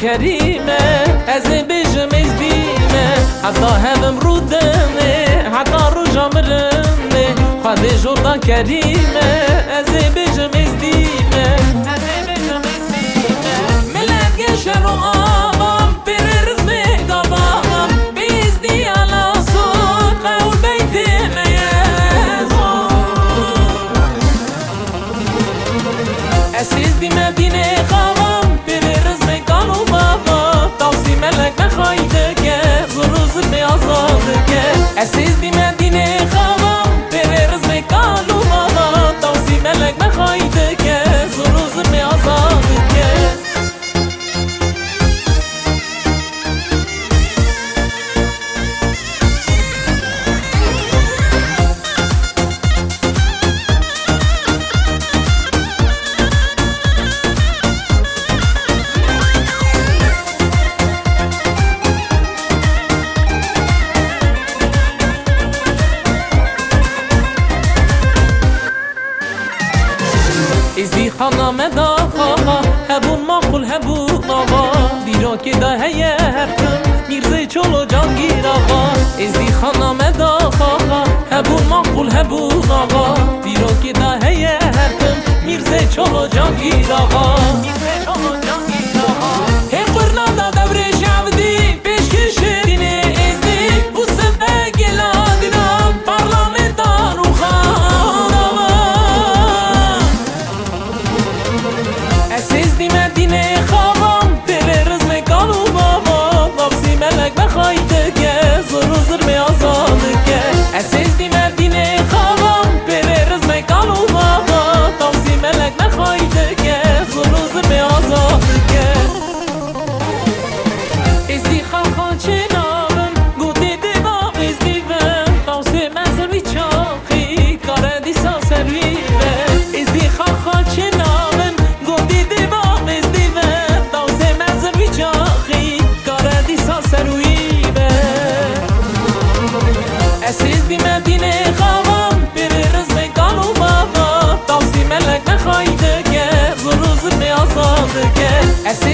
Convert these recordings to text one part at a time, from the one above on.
queria حنا داخا هبو ما قل هبو آقا بیرا که دا هیه هرکم میرزه چلو جان گیر آقا ازی خانم داخا هبو ما قل هبو آقا بیرا که دا هیه هرکم میرزه چلو جان گیر آقا میرزه چلو جان Essa é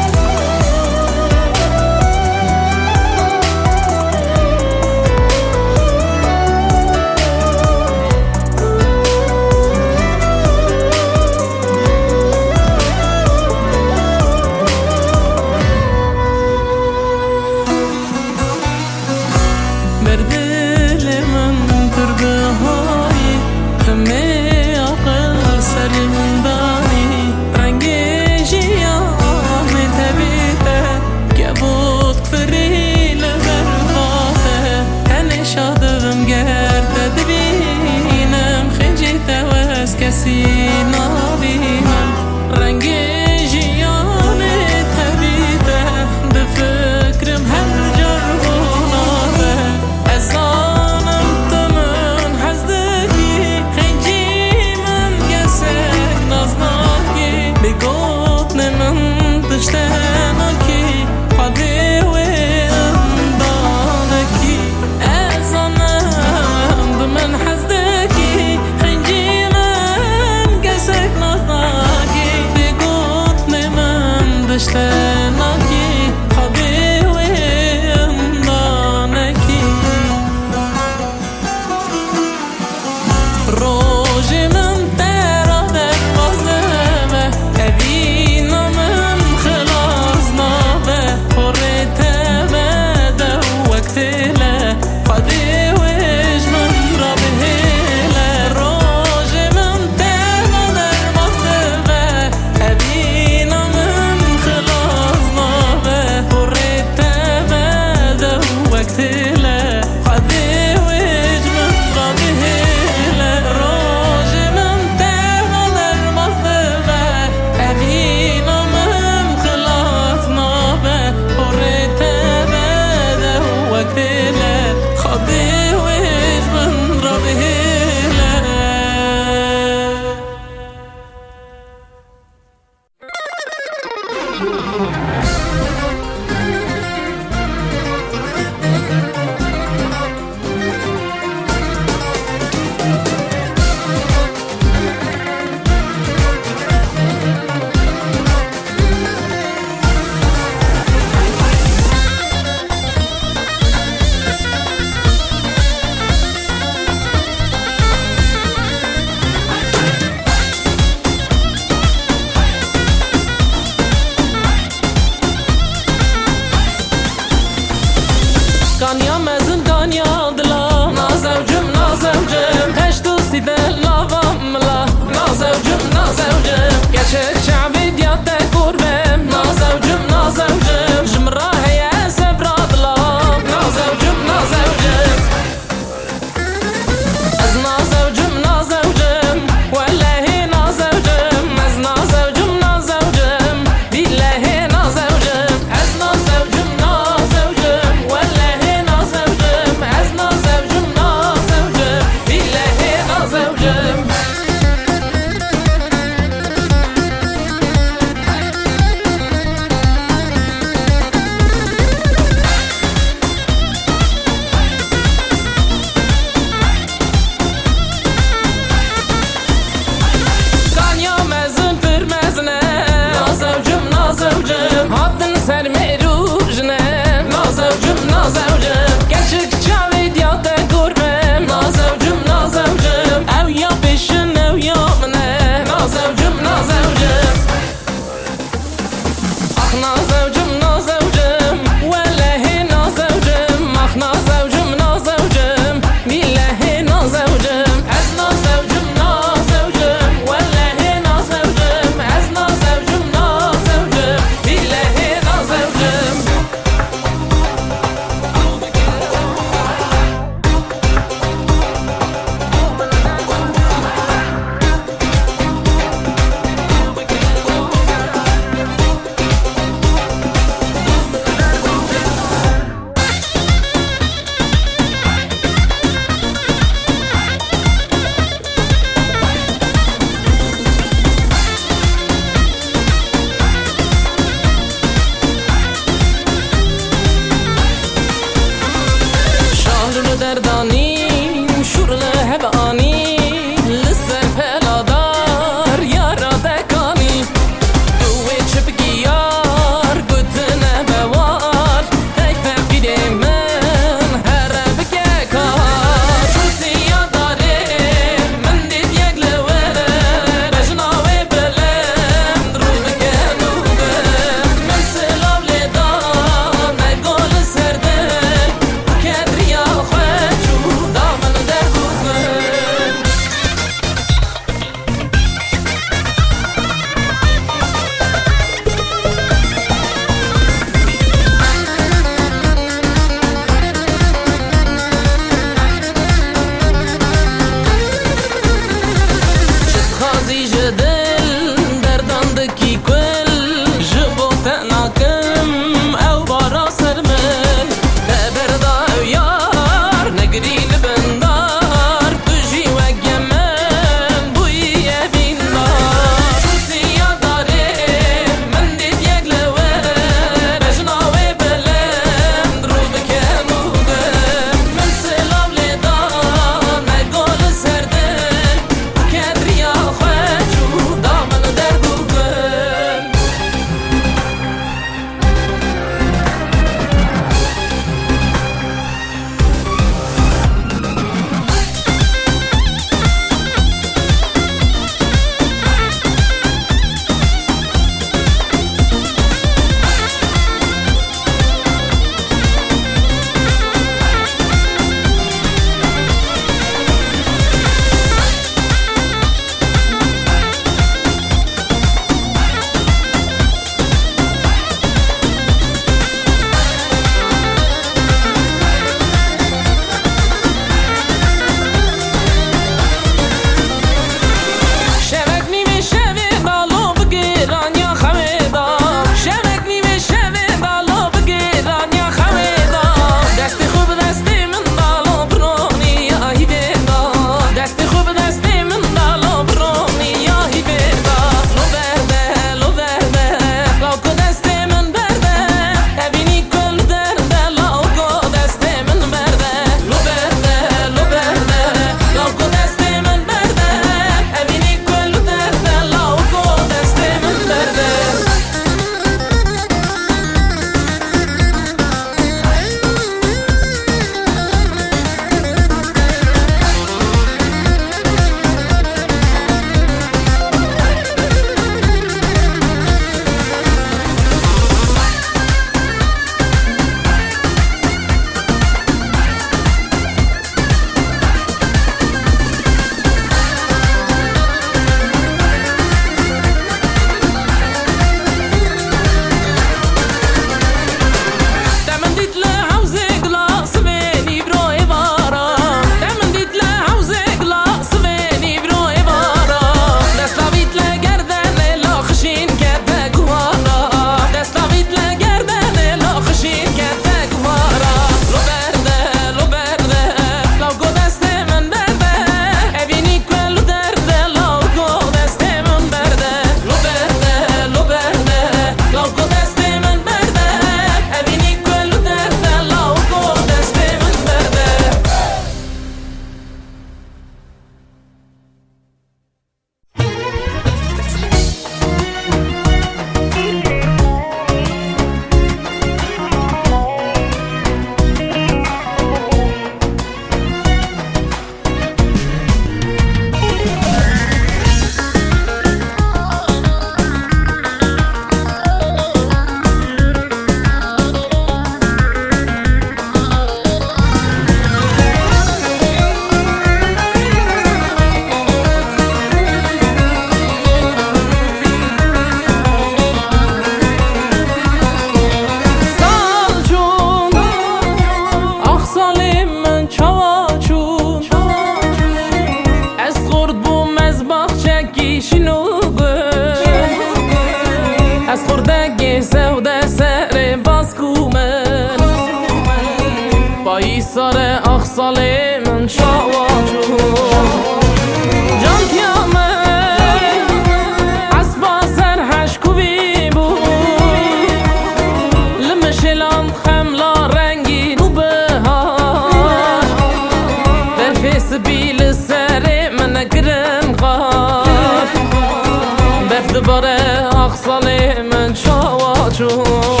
دبره اخصلي من شواجون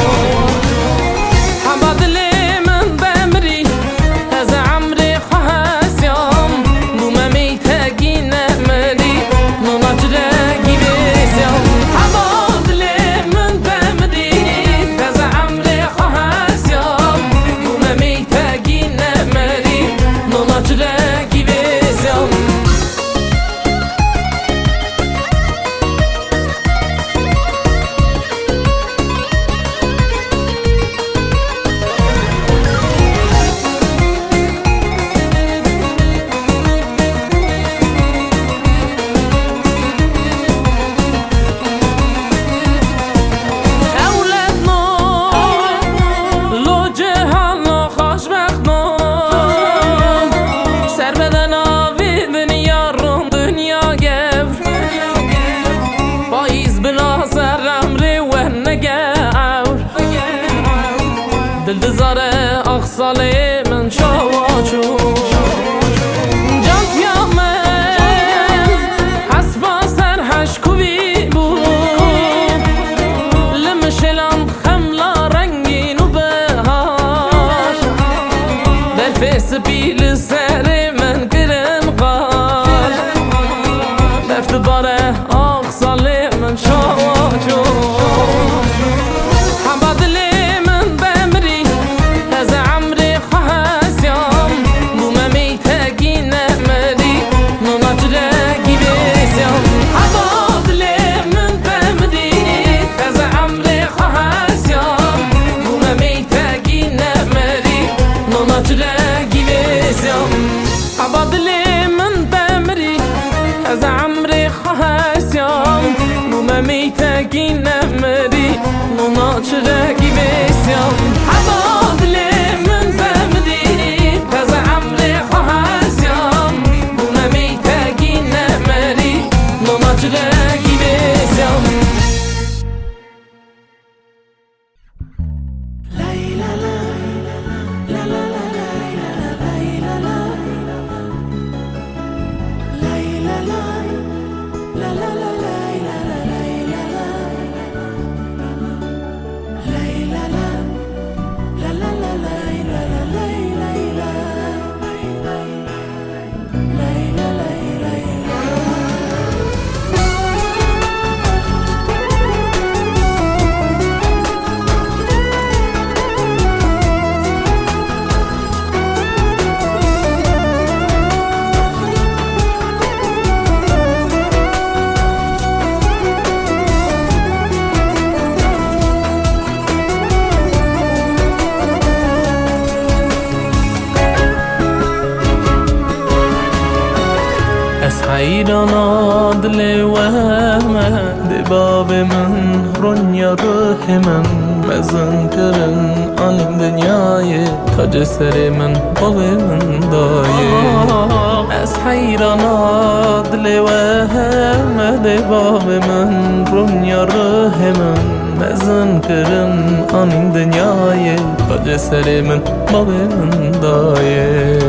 کرده باب من رومیارو همن مزن کرن آن دنیای کاج سر من باب من دایه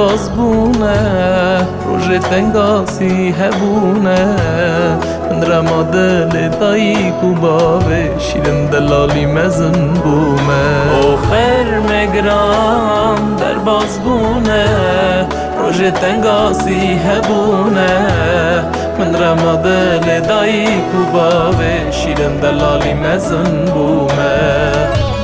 بازبونه روژه تنگاسی هبونه. رما دل کو کوباوه شیرم دلالی مزن بومه. او خیر مگرام در بازبونه روژه تنگاسی هبونه. من رما دل دایی کوباوه شیرم دلالی مزن بومه.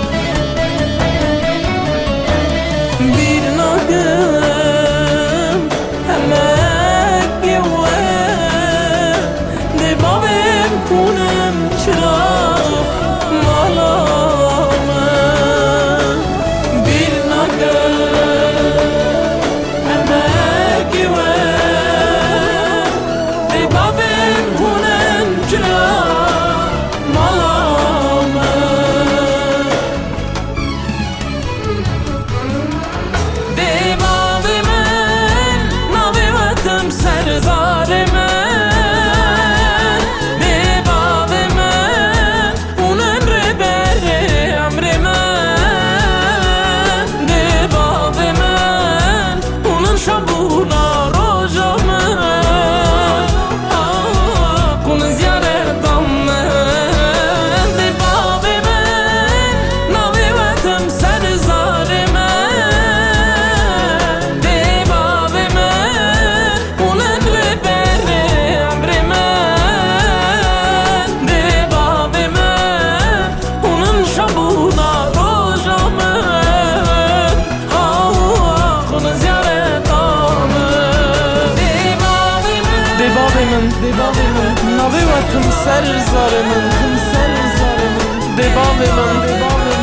نبیوتم سر زار من کم سر زار من دباب من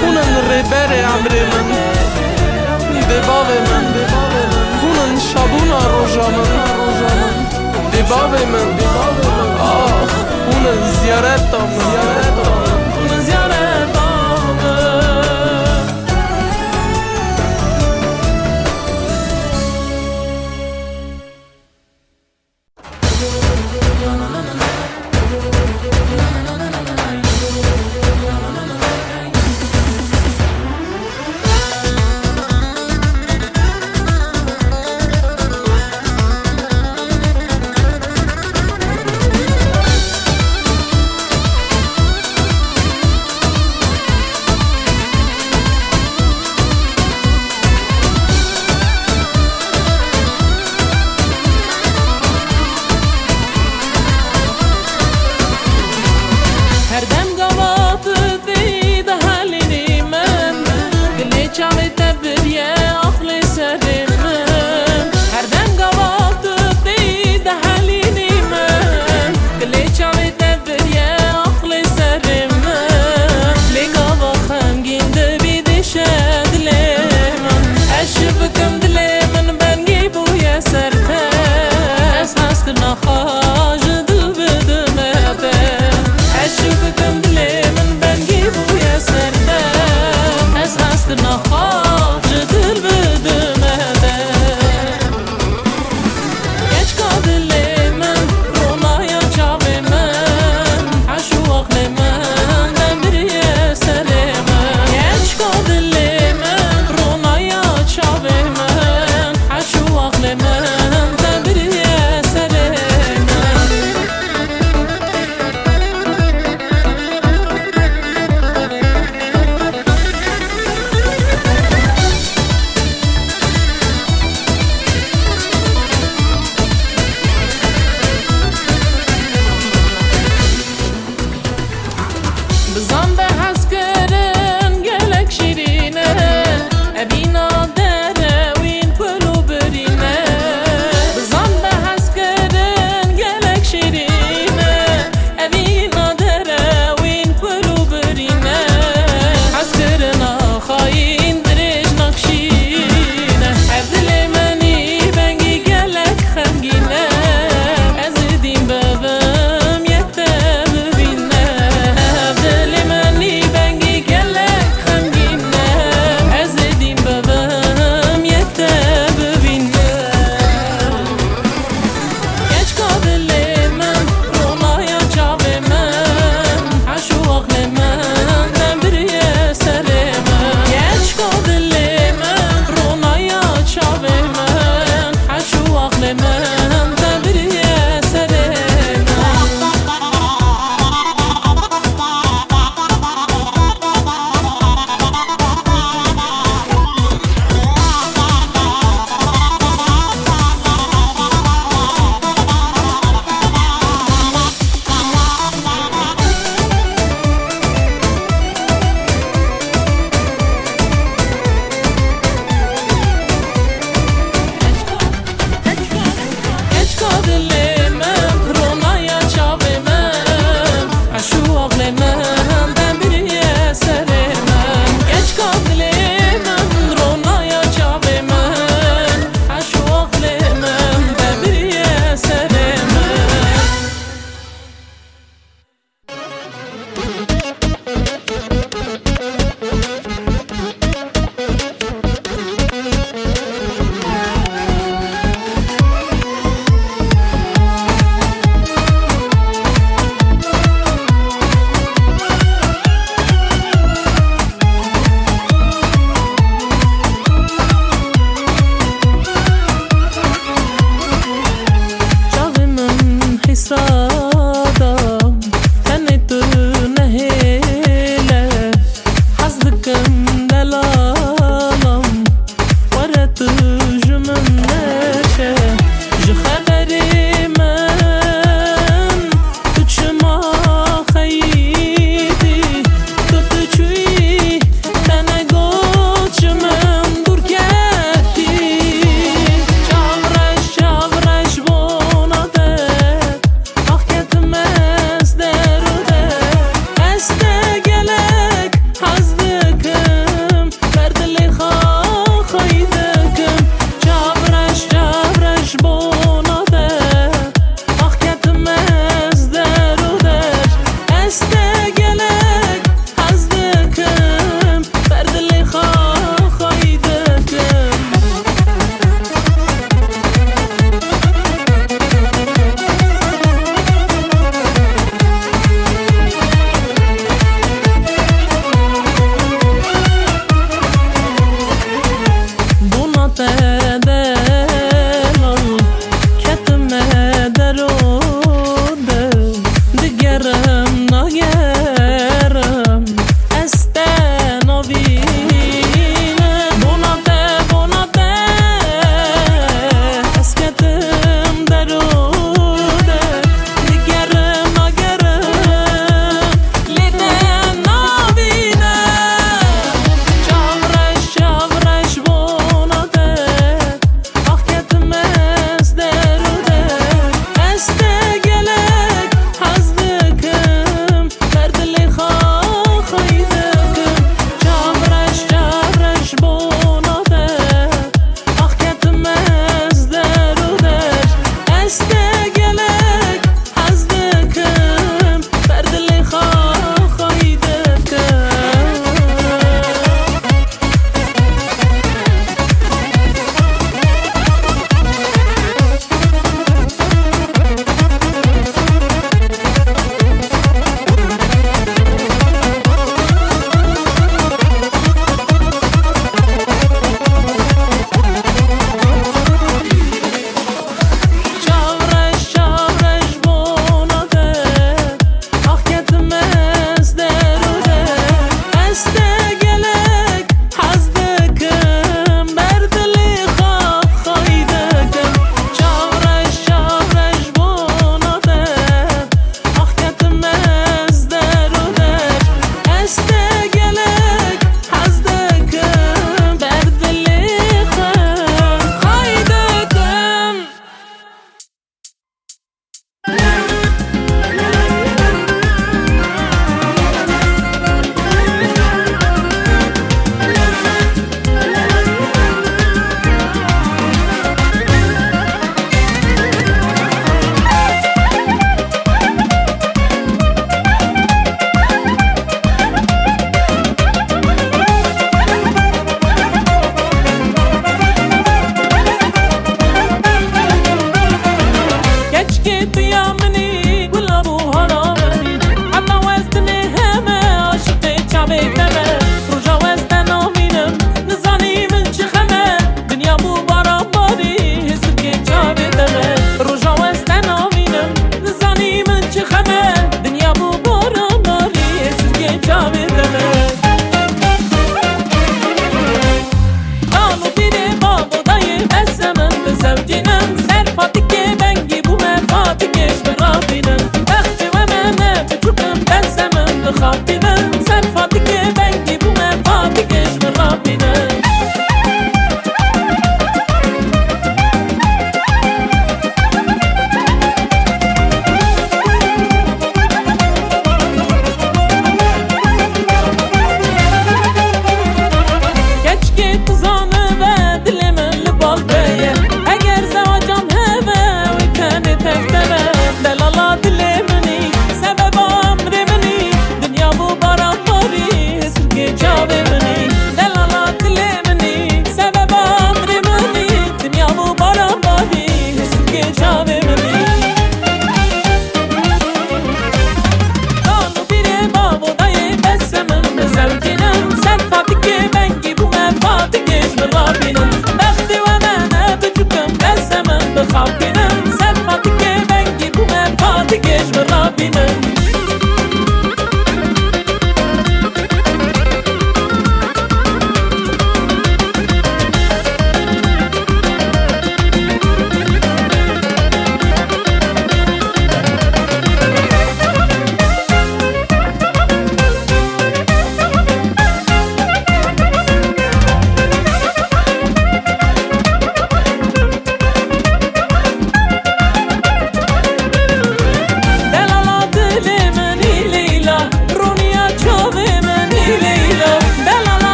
خونن ریبر عمر من دباب من خونن شابونا روژا من دباب من آخ خونن زیارت من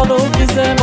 Al o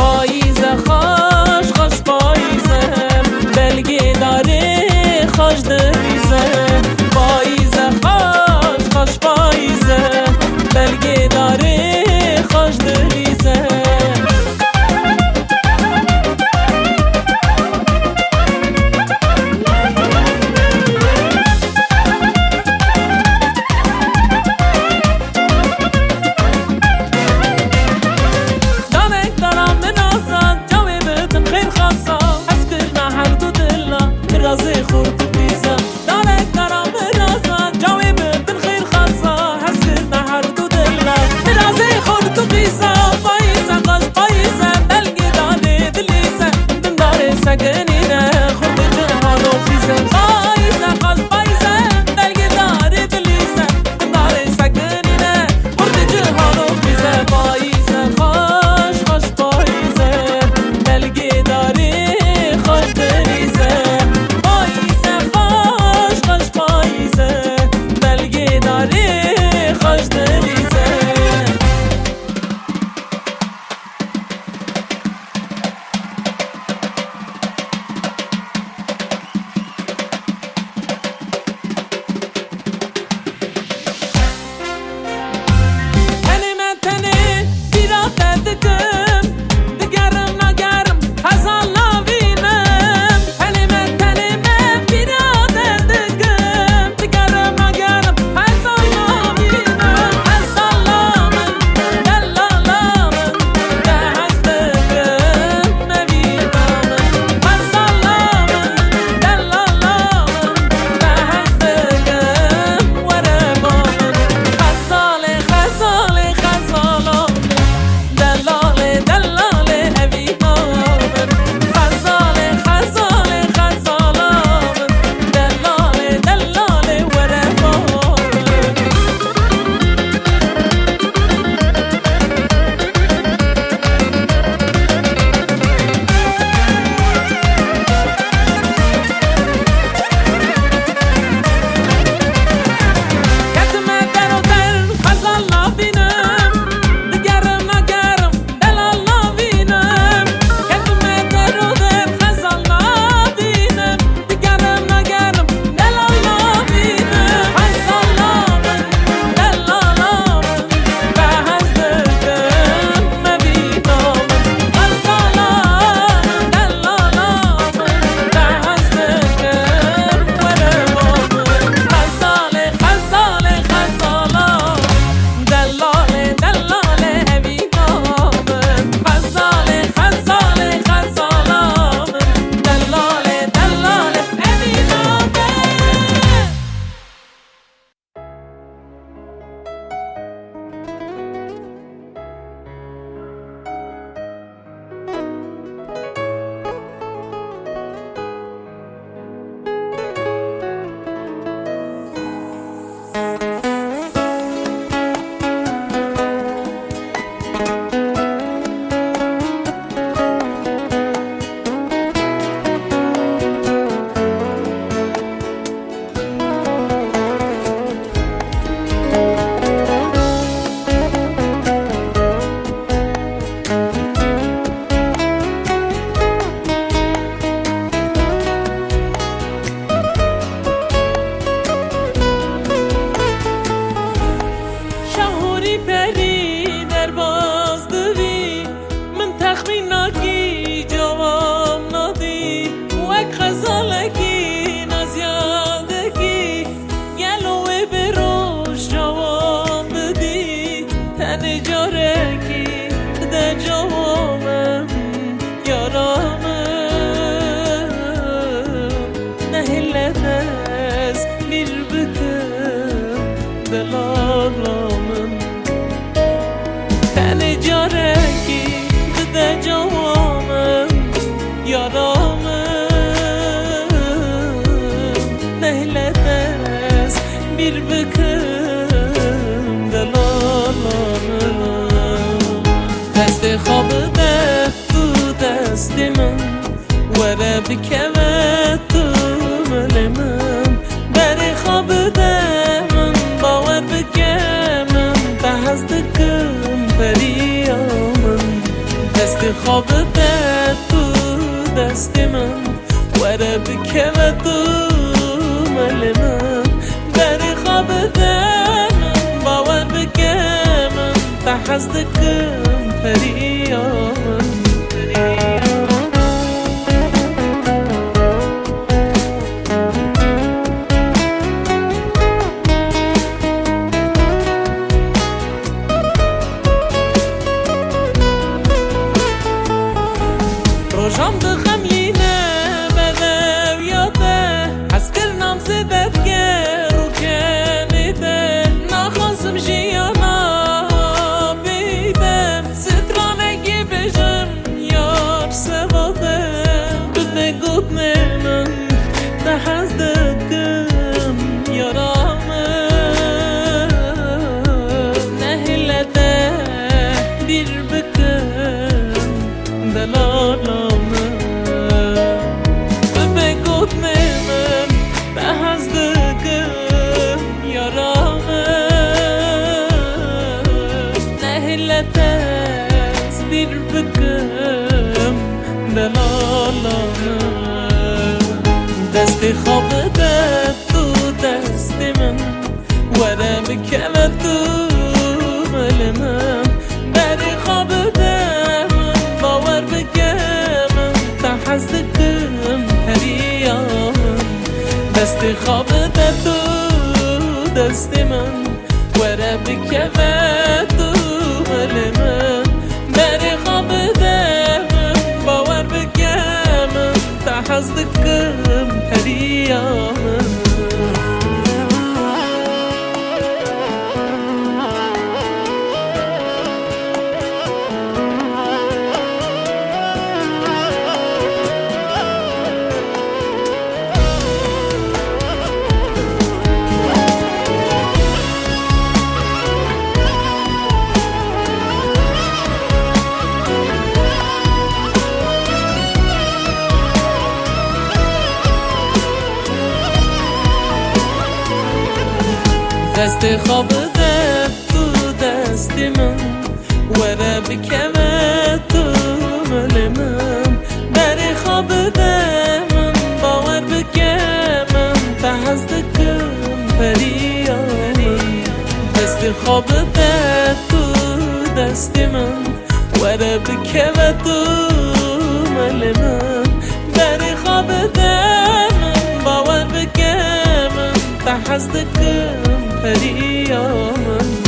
دست خواب ده تو دست من. وره بکوه تو مل من. بری خواب ده من باور بکمم به هست کم خواب تو دست من. دست خواب ده تو دست من. وره بکمه تو مل من. بری خواب ده من باور بکمم هست کم پریانی. دست خواب ده تو دست من. وره بکمه تو مل من. بری خواب ده من باور بکمم تا هست her yanında